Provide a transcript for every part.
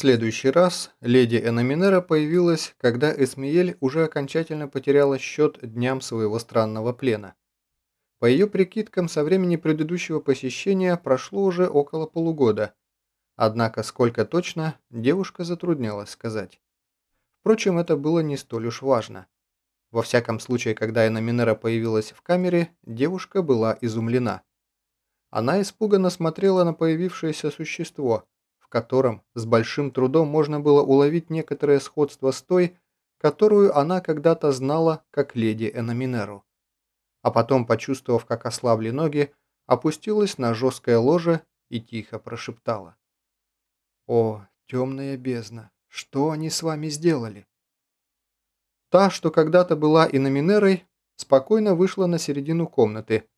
следующий раз леди Эноминера появилась, когда Эсмиель уже окончательно потеряла счет дням своего странного плена. По ее прикидкам, со времени предыдущего посещения прошло уже около полугода, однако сколько точно, девушка затруднялась сказать. Впрочем, это было не столь уж важно. Во всяком случае, когда Эноминера появилась в камере, девушка была изумлена. Она испуганно смотрела на появившееся существо, котором с большим трудом можно было уловить некоторое сходство с той, которую она когда-то знала как леди Эноминеру. А потом, почувствовав, как ослабли ноги, опустилась на жесткое ложе и тихо прошептала. «О, темная бездна, что они с вами сделали?» Та, что когда-то была и номинерой, спокойно вышла на середину комнаты.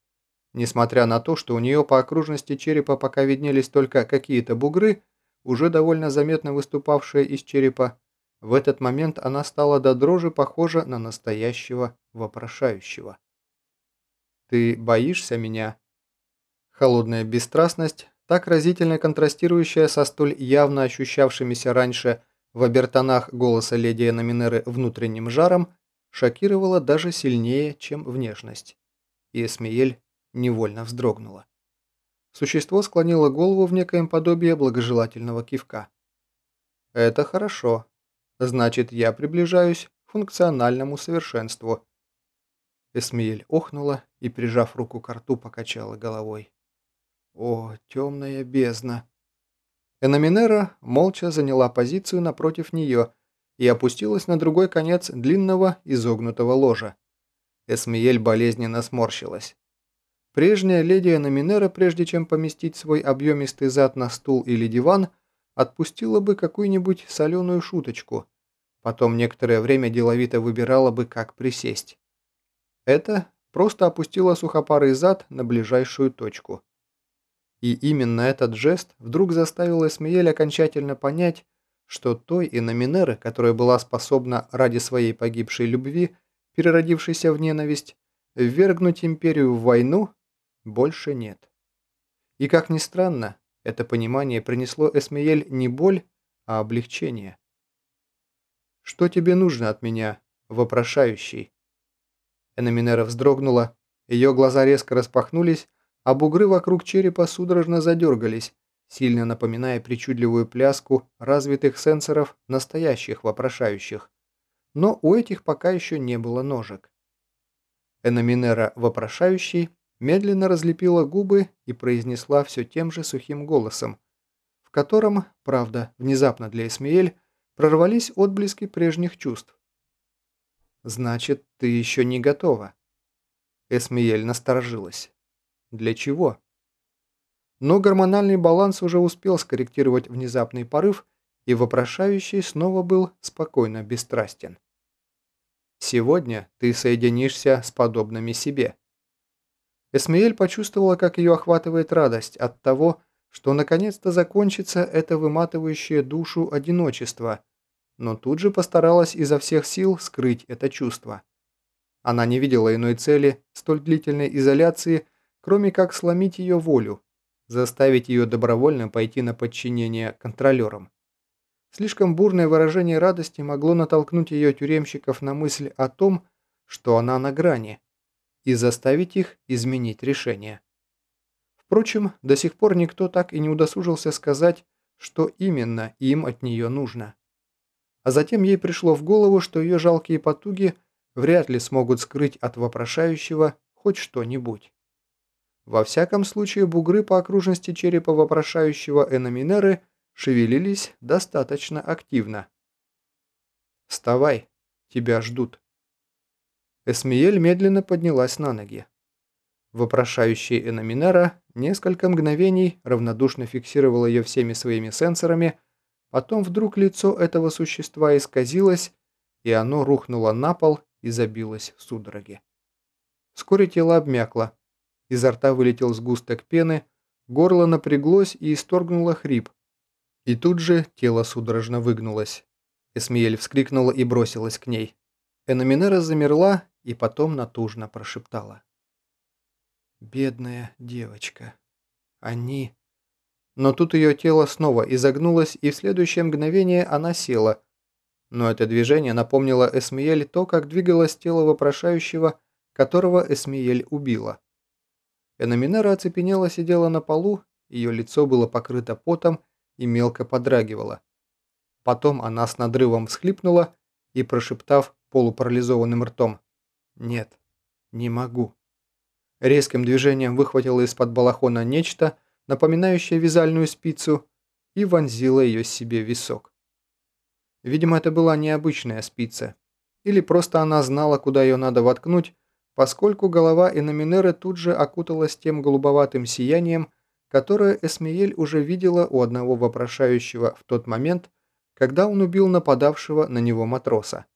Несмотря на то, что у нее по окружности черепа пока виднелись только какие-то бугры, уже довольно заметно выступавшие из черепа, в этот момент она стала до дрожи похожа на настоящего вопрошающего. «Ты боишься меня?» Холодная бесстрастность, так разительно контрастирующая со столь явно ощущавшимися раньше в обертонах голоса леди Эноминеры внутренним жаром шокировала даже сильнее, чем внешность. И Эсмиель невольно вздрогнула. Существо склонило голову в некоем подобие благожелательного кивка. «Это хорошо. Значит, я приближаюсь к функциональному совершенству». Эсмиель охнула и, прижав руку к рту, покачала головой. «О, темная бездна!» Эноминера молча заняла позицию напротив нее и опустилась на другой конец длинного изогнутого ложа. Эсмиель болезненно сморщилась. Прежняя леди Эноминера, прежде чем поместить свой объемистый зад на стул или диван, отпустила бы какую-нибудь соленую шуточку. Потом некоторое время деловито выбирала бы, как присесть. Это просто опустила сухопарый зад на ближайшую точку. И именно этот жест вдруг заставил Эсмиель окончательно понять, что той Иноминеры, которая была способна ради своей погибшей любви, переродившейся в ненависть, ввергнуть империю в войну, больше нет. И как ни странно, это понимание принесло Эсмиель не боль, а облегчение. «Что тебе нужно от меня, вопрошающий?» Эноминера вздрогнула, ее глаза резко распахнулись, а бугры вокруг черепа судорожно задергались, сильно напоминая причудливую пляску развитых сенсоров настоящих вопрошающих. Но у этих пока еще не было ножек. Эноминера вопрошающий медленно разлепила губы и произнесла все тем же сухим голосом, в котором, правда, внезапно для Эсмиэль, прорвались отблески прежних чувств. «Значит, ты еще не готова». Эсмиэль насторожилась. Для чего? Но гормональный баланс уже успел скорректировать внезапный порыв, и вопрошающий снова был спокойно бесстрастен. «Сегодня ты соединишься с подобными себе». Эсмеэль почувствовала, как ее охватывает радость от того, что наконец-то закончится это выматывающее душу одиночество, но тут же постаралась изо всех сил скрыть это чувство. Она не видела иной цели столь длительной изоляции, кроме как сломить ее волю, заставить ее добровольно пойти на подчинение контролерам. Слишком бурное выражение радости могло натолкнуть ее тюремщиков на мысль о том, что она на грани, и заставить их изменить решение. Впрочем, до сих пор никто так и не удосужился сказать, что именно им от нее нужно. А затем ей пришло в голову, что ее жалкие потуги вряд ли смогут скрыть от вопрошающего хоть что-нибудь. Во всяком случае, бугры по окружности черепа вопрошающего Эноминеры шевелились достаточно активно. «Вставай, тебя ждут». Эсмиель медленно поднялась на ноги. Вопрошающий Эноминера несколько мгновений равнодушно фиксировал ее всеми своими сенсорами, потом вдруг лицо этого существа исказилось, и оно рухнуло на пол и забилось в судороге. Вскоре тело обмякло, Изо рта вылетел сгусток пены, горло напряглось и исторгнуло хрип. И тут же тело судорожно выгнулось. Эсмиэль вскрикнула и бросилась к ней. Эноминера замерла и потом натужно прошептала. «Бедная девочка. Они... Но тут ее тело снова изогнулось, и в следующее мгновение она села. Но это движение напомнило Эсмиель то, как двигалось тело вопрошающего, которого Эсмиель убила. Эноминера оцепенела сидела на полу, ее лицо было покрыто потом и мелко подрагивало. Потом она с надрывом всхлипнула и, прошептав полупарализованным ртом «Нет, не могу», резким движением выхватила из-под балахона нечто, напоминающее вязальную спицу, и вонзила ее себе в висок. Видимо, это была необычная спица, или просто она знала, куда ее надо воткнуть, поскольку голова Эноминеры тут же окуталась тем голубоватым сиянием, которое Эсмиель уже видела у одного вопрошающего в тот момент, когда он убил нападавшего на него матроса.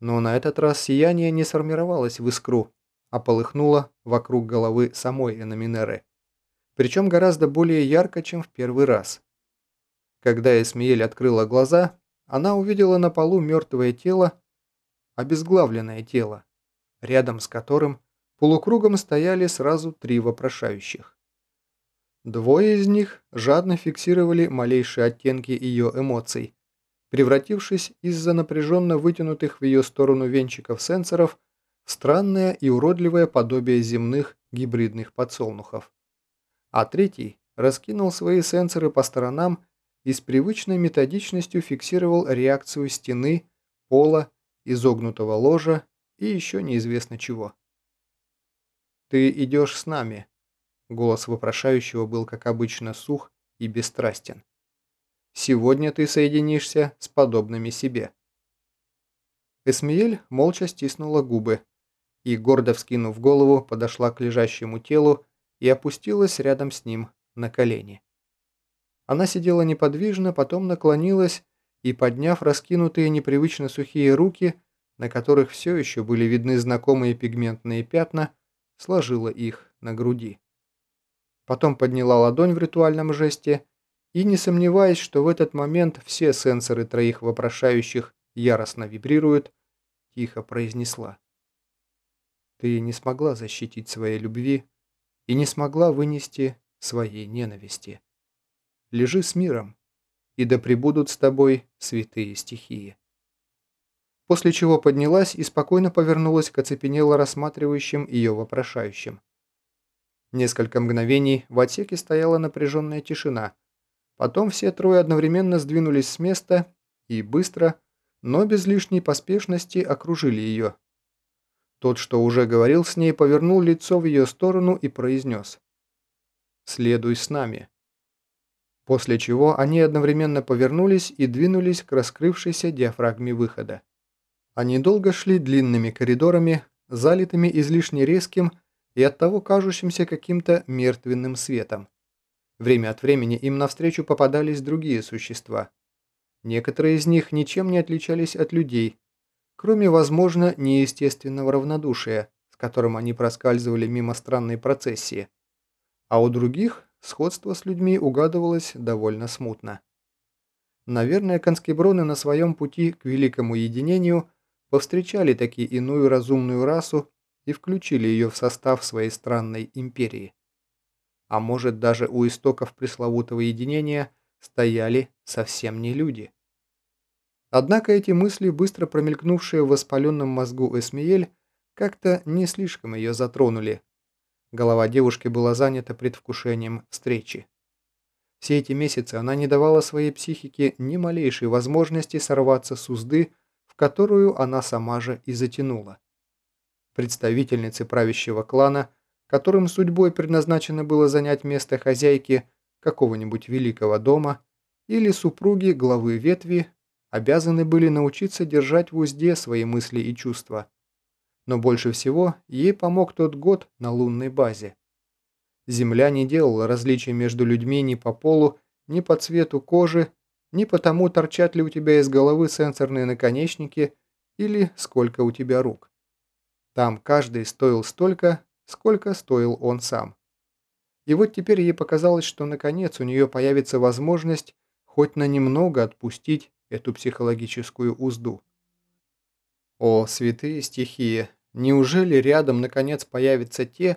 Но на этот раз сияние не сформировалось в искру, а полыхнуло вокруг головы самой Эноминеры. Причем гораздо более ярко, чем в первый раз. Когда Эсмиель открыла глаза, она увидела на полу мертвое тело, обезглавленное тело, рядом с которым полукругом стояли сразу три вопрошающих. Двое из них жадно фиксировали малейшие оттенки ее эмоций, превратившись из-за напряженно вытянутых в ее сторону венчиков сенсоров в странное и уродливое подобие земных гибридных подсолнухов. А третий раскинул свои сенсоры по сторонам и с привычной методичностью фиксировал реакцию стены, пола, изогнутого ложа и еще неизвестно чего. «Ты идешь с нами», Голос вопрошающего был, как обычно, сух и бесстрастен. «Сегодня ты соединишься с подобными себе». Эсмиель молча стиснула губы и, гордо вскинув голову, подошла к лежащему телу и опустилась рядом с ним на колени. Она сидела неподвижно, потом наклонилась и, подняв раскинутые непривычно сухие руки, на которых все еще были видны знакомые пигментные пятна, сложила их на груди потом подняла ладонь в ритуальном жесте и, не сомневаясь, что в этот момент все сенсоры троих вопрошающих яростно вибрируют, тихо произнесла. «Ты не смогла защитить своей любви и не смогла вынести своей ненависти. Лежи с миром, и да пребудут с тобой святые стихии». После чего поднялась и спокойно повернулась к оцепенело рассматривающим ее вопрошающим. Несколько мгновений в отсеке стояла напряженная тишина. Потом все трое одновременно сдвинулись с места и быстро, но без лишней поспешности окружили ее. Тот, что уже говорил с ней, повернул лицо в ее сторону и произнес «Следуй с нами». После чего они одновременно повернулись и двинулись к раскрывшейся диафрагме выхода. Они долго шли длинными коридорами, залитыми излишне резким, и оттого кажущимся каким-то мертвенным светом. Время от времени им навстречу попадались другие существа. Некоторые из них ничем не отличались от людей, кроме, возможно, неестественного равнодушия, с которым они проскальзывали мимо странной процессии. А у других сходство с людьми угадывалось довольно смутно. Наверное, конскеброны на своем пути к великому единению повстречали таки иную разумную расу и включили ее в состав своей странной империи. А может, даже у истоков пресловутого единения стояли совсем не люди. Однако эти мысли, быстро промелькнувшие в воспаленном мозгу Эсмиель, как-то не слишком ее затронули. Голова девушки была занята предвкушением встречи. Все эти месяцы она не давала своей психике ни малейшей возможности сорваться с узды, в которую она сама же и затянула представительницы правящего клана, которым судьбой предназначено было занять место хозяйки какого-нибудь великого дома, или супруги главы ветви, обязаны были научиться держать в узде свои мысли и чувства. Но больше всего ей помог тот год на лунной базе. Земля не делала различий между людьми ни по полу, ни по цвету кожи, ни по тому, торчат ли у тебя из головы сенсорные наконечники или сколько у тебя рук. Там каждый стоил столько, сколько стоил он сам. И вот теперь ей показалось, что наконец у нее появится возможность хоть на немного отпустить эту психологическую узду. О, святые стихии, неужели рядом наконец появятся те,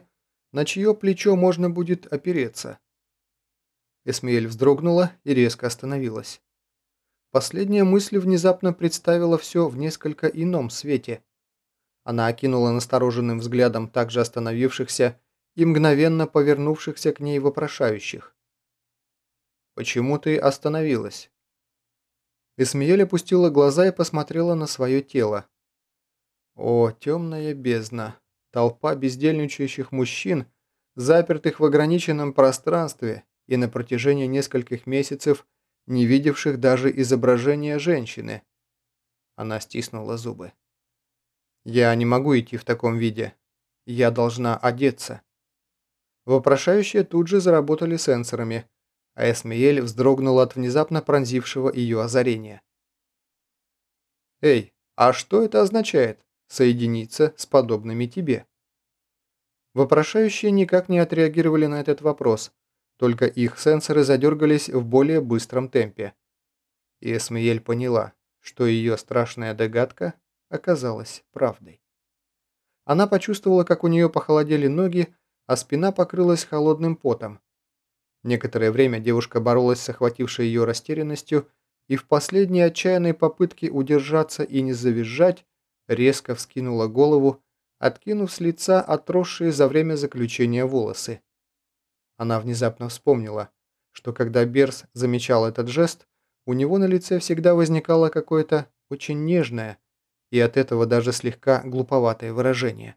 на чье плечо можно будет опереться? Эсмеэль вздрогнула и резко остановилась. Последняя мысль внезапно представила все в несколько ином свете. Она окинула настороженным взглядом также остановившихся и мгновенно повернувшихся к ней вопрошающих. «Почему ты остановилась?» Эсмеель опустила глаза и посмотрела на свое тело. О, темная бездна! Толпа бездельничающих мужчин, запертых в ограниченном пространстве и на протяжении нескольких месяцев не видевших даже изображения женщины. Она стиснула зубы. «Я не могу идти в таком виде. Я должна одеться». Вопрошающие тут же заработали сенсорами, а Эсмиэль вздрогнула от внезапно пронзившего ее озарения. «Эй, а что это означает? Соединиться с подобными тебе?» Вопрошающие никак не отреагировали на этот вопрос, только их сенсоры задергались в более быстром темпе. И Эсмиэль поняла, что ее страшная догадка оказалась правдой. Она почувствовала, как у нее похолодели ноги, а спина покрылась холодным потом. Некоторое время девушка боролась с охватившей ее растерянностью и в последней отчаянной попытке удержаться и не завизжать, резко вскинула голову, откинув с лица отросшие за время заключения волосы. Она внезапно вспомнила, что когда Берс замечал этот жест, у него на лице всегда возникало какое-то очень нежное и от этого даже слегка глуповатое выражение.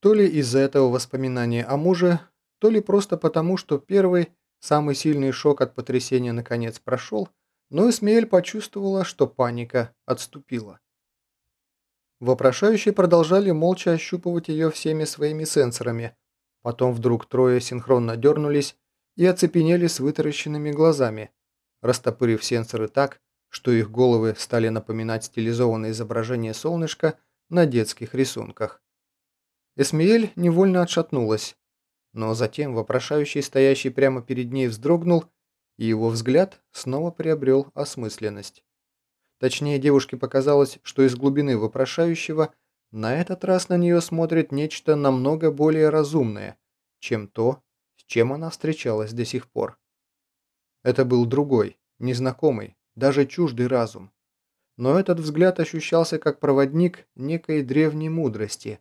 То ли из-за этого воспоминания о муже, то ли просто потому, что первый, самый сильный шок от потрясения наконец прошел, но Эсмеэль почувствовала, что паника отступила. Вопрошающие продолжали молча ощупывать ее всеми своими сенсорами, Потом вдруг трое синхронно дернулись и оцепенели с вытаращенными глазами, растопырив сенсоры так, что их головы стали напоминать стилизованное изображение солнышка на детских рисунках. Эсмиэль невольно отшатнулась, но затем вопрошающий, стоящий прямо перед ней, вздрогнул, и его взгляд снова приобрел осмысленность. Точнее, девушке показалось, что из глубины вопрошающего – на этот раз на нее смотрит нечто намного более разумное, чем то, с чем она встречалась до сих пор. Это был другой, незнакомый, даже чуждый разум. Но этот взгляд ощущался как проводник некой древней мудрости.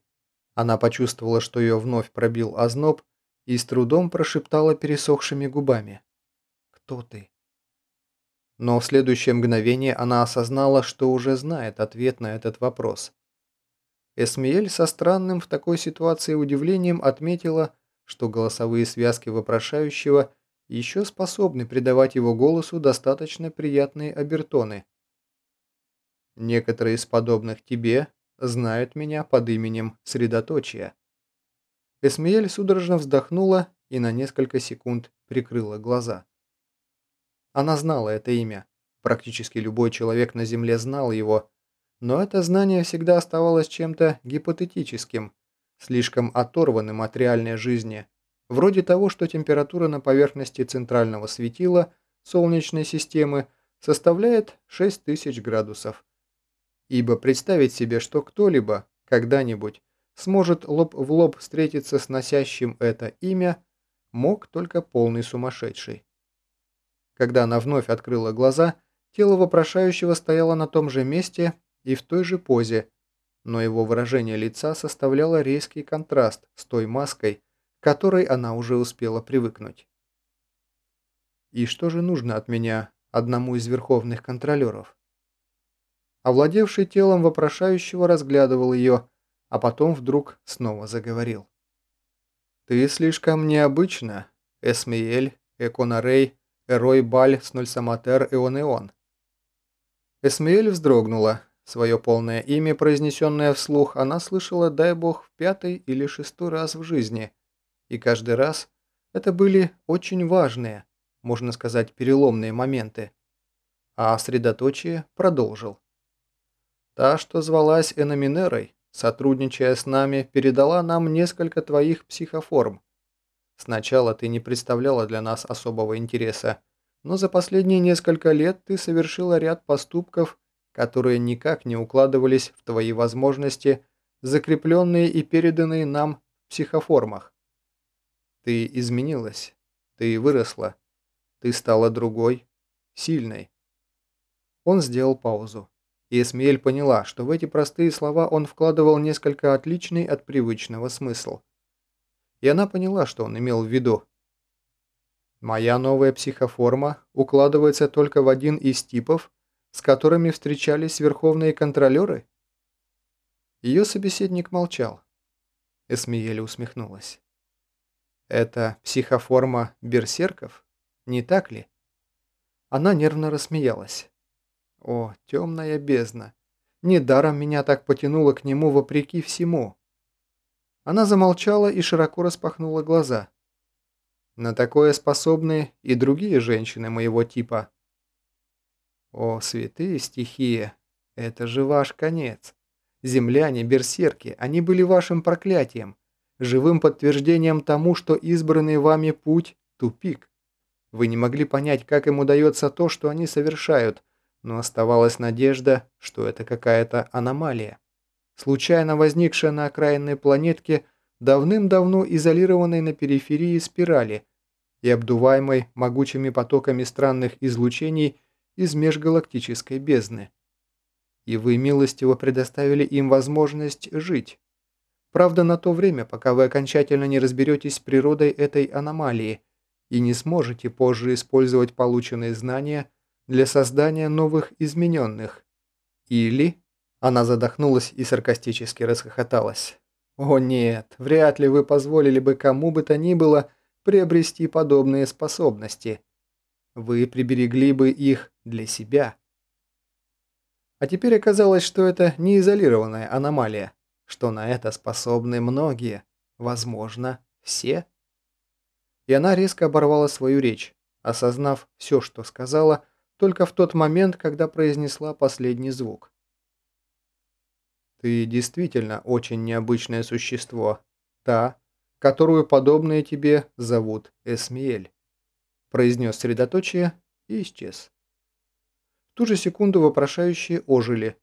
Она почувствовала, что ее вновь пробил озноб и с трудом прошептала пересохшими губами. «Кто ты?» Но в следующее мгновение она осознала, что уже знает ответ на этот вопрос. Эсмиэль со странным в такой ситуации удивлением отметила, что голосовые связки вопрошающего еще способны придавать его голосу достаточно приятные обертоны. Некоторые из подобных тебе знают меня под именем Средоточия. Эсмиэль судорожно вздохнула и на несколько секунд прикрыла глаза. Она знала это имя. Практически любой человек на Земле знал его, но это знание всегда оставалось чем-то гипотетическим, слишком оторванным от реальной жизни, вроде того, что температура на поверхности центрального светила Солнечной системы составляет 6000 градусов. Ибо представить себе, что кто-либо когда-нибудь сможет лоб в лоб встретиться с носящим это имя, мог только полный сумасшедший. Когда она вновь открыла глаза, тело вопрошающего стояло на том же месте, и в той же позе, но его выражение лица составляло резкий контраст с той маской, которой она уже успела привыкнуть. И что же нужно от меня одному из верховных контролеров? Овладевший телом вопрошающего разглядывал ее, а потом вдруг снова заговорил. «Ты слишком необычна, Эсмиэль, Эконарей, Эрой Баль, Снольсаматер, Эон-Эон». Эсмиэль вздрогнула, Свое полное имя, произнесенное вслух, она слышала, дай бог, в пятый или шестой раз в жизни. И каждый раз это были очень важные, можно сказать, переломные моменты. А средоточие продолжил. Та, что звалась Эноминерой, сотрудничая с нами, передала нам несколько твоих психоформ. Сначала ты не представляла для нас особого интереса, но за последние несколько лет ты совершила ряд поступков, которые никак не укладывались в твои возможности, закрепленные и переданные нам в психоформах. Ты изменилась, ты выросла, Ты стала другой, сильной. Он сделал паузу. И Эсмиэль поняла, что в эти простые слова он вкладывал несколько отличный от привычного смысл. И она поняла, что он имел в виду. Моя новая психоформа укладывается только в один из типов, с которыми встречались верховные контролеры? Ее собеседник молчал. Эсмиэль усмехнулась. Это психоформа берсерков? Не так ли? Она нервно рассмеялась. О, темная бездна! Недаром меня так потянуло к нему вопреки всему. Она замолчала и широко распахнула глаза. На такое способны и другие женщины моего типа. О, святые стихии, это же ваш конец. Земляне, берсерки, они были вашим проклятием, живым подтверждением тому, что избранный вами путь – тупик. Вы не могли понять, как им удается то, что они совершают, но оставалась надежда, что это какая-то аномалия. Случайно возникшая на окраинной планетке, давным-давно изолированной на периферии спирали и обдуваемой могучими потоками странных излучений из межгалактической бездны. И вы милостиво предоставили им возможность жить. Правда, на то время, пока вы окончательно не разберетесь с природой этой аномалии и не сможете позже использовать полученные знания для создания новых измененных. Или... Она задохнулась и саркастически расхохоталась. «О нет, вряд ли вы позволили бы кому бы то ни было приобрести подобные способности. Вы приберегли бы их для себя». А теперь оказалось, что это не изолированная аномалия, что на это способны многие, возможно, все. И она резко оборвала свою речь, осознав все, что сказала, только в тот момент, когда произнесла последний звук. «Ты действительно очень необычное существо, та, которую подобные тебе зовут Эсмиэль», произнес средоточие и исчез. В ту же секунду вопрошающие ожили.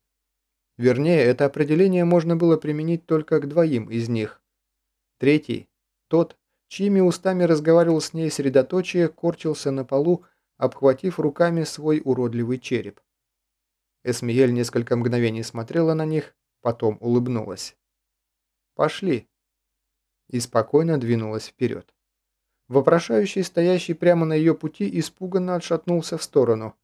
Вернее, это определение можно было применить только к двоим из них. Третий, тот, чьими устами разговаривал с ней средоточие, корчился на полу, обхватив руками свой уродливый череп. Эсмиель несколько мгновений смотрела на них, потом улыбнулась. «Пошли!» и спокойно двинулась вперед. Вопрошающий, стоящий прямо на ее пути, испуганно отшатнулся в сторону,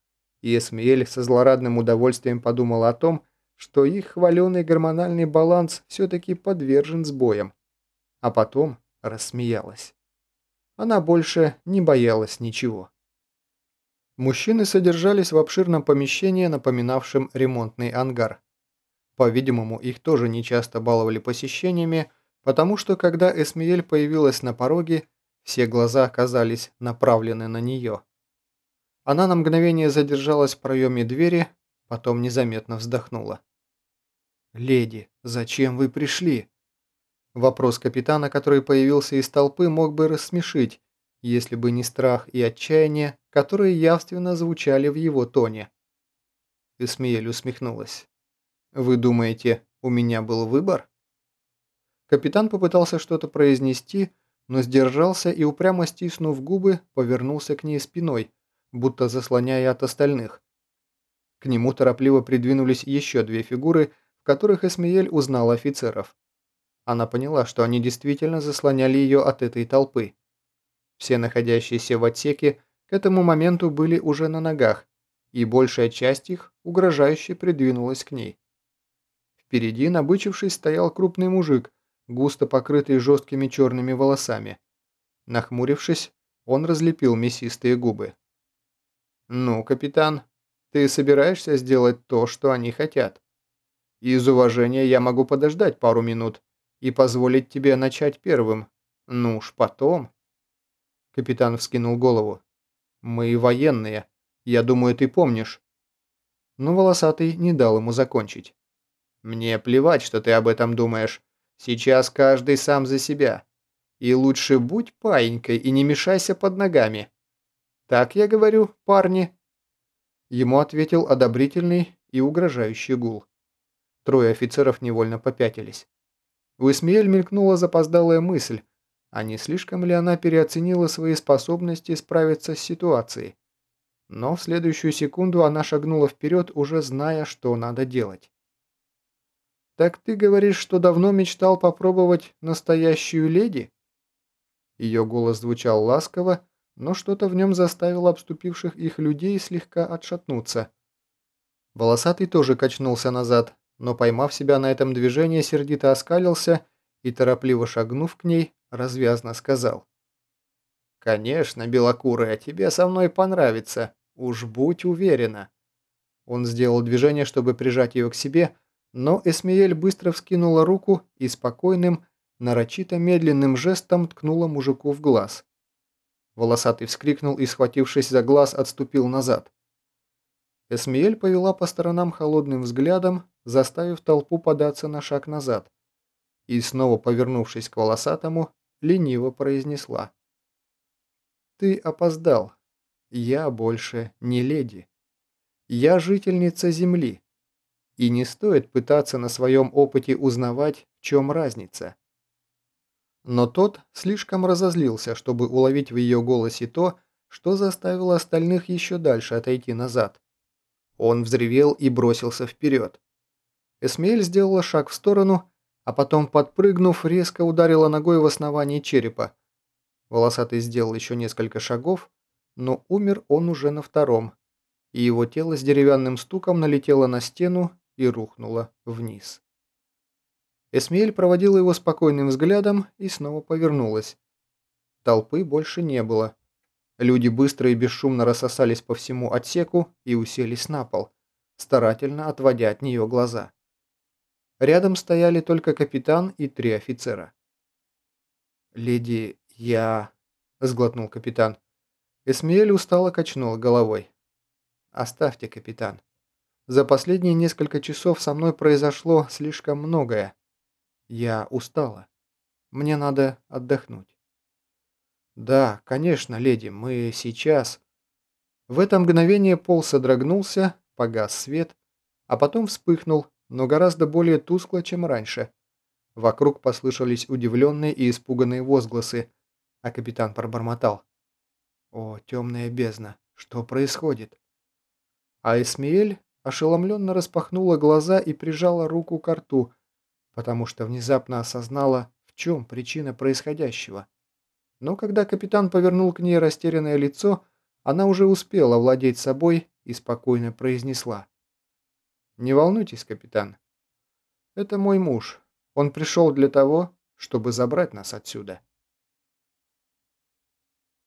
и Эсмиэль со злорадным удовольствием подумала о том, что их хваленый гормональный баланс все-таки подвержен сбоям. А потом рассмеялась. Она больше не боялась ничего. Мужчины содержались в обширном помещении, напоминавшем ремонтный ангар. По-видимому, их тоже нечасто баловали посещениями, потому что когда Эсмиель появилась на пороге, все глаза оказались направлены на нее. Она на мгновение задержалась в проеме двери, потом незаметно вздохнула. «Леди, зачем вы пришли?» Вопрос капитана, который появился из толпы, мог бы рассмешить, если бы не страх и отчаяние, которые явственно звучали в его тоне. Эсмиэль усмехнулась. «Вы думаете, у меня был выбор?» Капитан попытался что-то произнести, но сдержался и, упрямо стиснув губы, повернулся к ней спиной, будто заслоняя от остальных. К нему торопливо придвинулись еще две фигуры, которых Эсмиель узнала офицеров. Она поняла, что они действительно заслоняли ее от этой толпы. Все находящиеся в отсеке к этому моменту были уже на ногах, и большая часть их угрожающе придвинулась к ней. Впереди, набычившись, стоял крупный мужик, густо покрытый жесткими черными волосами. Нахмурившись, он разлепил мясистые губы. «Ну, капитан, ты собираешься сделать то, что они хотят? Из уважения я могу подождать пару минут и позволить тебе начать первым. Ну уж потом...» Капитан вскинул голову. «Мы военные. Я думаю, ты помнишь». Но волосатый не дал ему закончить. «Мне плевать, что ты об этом думаешь. Сейчас каждый сам за себя. И лучше будь паинькой и не мешайся под ногами. Так я говорю, парни?» Ему ответил одобрительный и угрожающий гул. Трое офицеров невольно попятились. У Эсмиэль мелькнула запоздалая мысль, а не слишком ли она переоценила свои способности справиться с ситуацией. Но в следующую секунду она шагнула вперед, уже зная, что надо делать. «Так ты говоришь, что давно мечтал попробовать настоящую леди?» Ее голос звучал ласково, но что-то в нем заставило обступивших их людей слегка отшатнуться. Волосатый тоже качнулся назад, но поймав себя на этом движении, сердито оскалился и, торопливо шагнув к ней, развязно сказал. «Конечно, белокурая, тебе со мной понравится. Уж будь уверена». Он сделал движение, чтобы прижать ее к себе, но Эсмиель быстро вскинула руку и спокойным, нарочито медленным жестом ткнула мужику в глаз. Волосатый вскрикнул и, схватившись за глаз, отступил назад. Эсмиель повела по сторонам холодным взглядом, заставив толпу податься на шаг назад. И снова повернувшись к волосатому, лениво произнесла. «Ты опоздал. Я больше не леди. Я жительница Земли. И не стоит пытаться на своем опыте узнавать, в чем разница». Но тот слишком разозлился, чтобы уловить в ее голосе то, что заставило остальных еще дальше отойти назад. Он взревел и бросился вперед. Эсмеэль сделала шаг в сторону, а потом, подпрыгнув, резко ударила ногой в основании черепа. Волосатый сделал еще несколько шагов, но умер он уже на втором, и его тело с деревянным стуком налетело на стену и рухнуло вниз. Эсмеэль проводила его спокойным взглядом и снова повернулась. Толпы больше не было. Люди быстро и бесшумно рассосались по всему отсеку и уселись на пол, старательно отводя от нее глаза. Рядом стояли только капитан и три офицера. «Леди, я...» – сглотнул капитан. Эсмиэль устало качнул головой. «Оставьте, капитан. За последние несколько часов со мной произошло слишком многое. Я устала. Мне надо отдохнуть». «Да, конечно, леди, мы сейчас...» В это мгновение пол содрогнулся, погас свет, а потом вспыхнул, но гораздо более тускло, чем раньше. Вокруг послышались удивленные и испуганные возгласы, а капитан пробормотал. «О, темная бездна, что происходит?» А Эсмиэль ошеломленно распахнула глаза и прижала руку к рту, потому что внезапно осознала, в чем причина происходящего. Но когда капитан повернул к ней растерянное лицо, она уже успела владеть собой и спокойно произнесла. «Не волнуйтесь, капитан. Это мой муж. Он пришел для того, чтобы забрать нас отсюда».